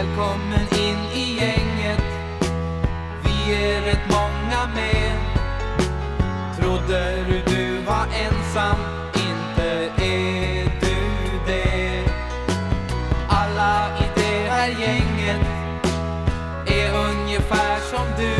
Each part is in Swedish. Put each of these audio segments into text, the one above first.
Välkommen in i gänget. Vi är rätt många med. Trodde du du var ensam? Inte är du det. Alla i det här gänget Är ungefär som du.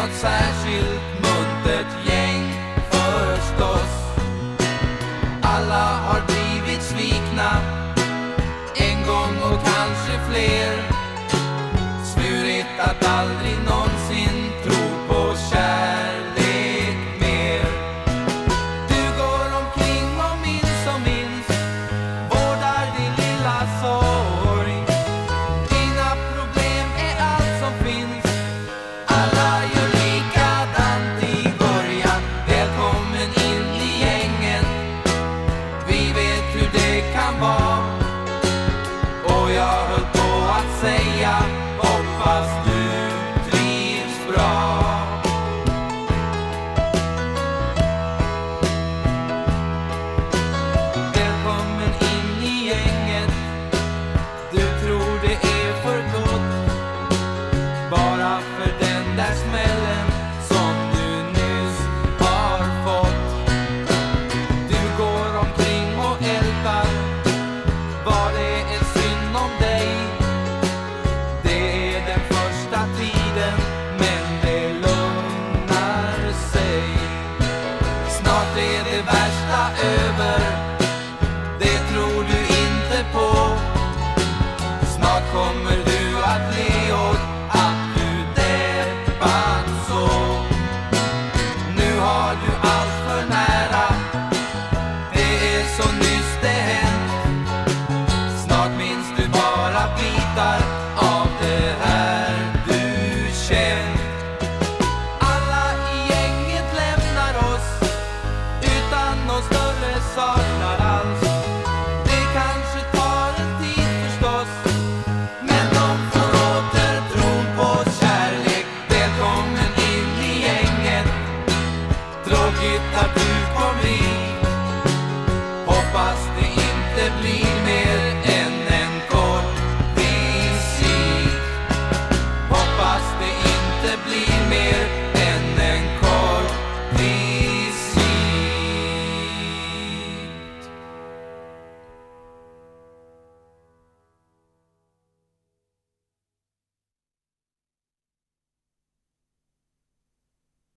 Något särskilt muntert gäng förstås. Alla har blivit svikna En gång och kanske fler. Svurit att aldrig någonsin hur det kan vara. Och jag höll på att säga Hoppas du vad det är synd om dig. Det är den första tiden men det lugnar sig. Snart är det värsta över. Det tror du inte på. Snart kommer du att le åt att du deppat så Nu har du I saw that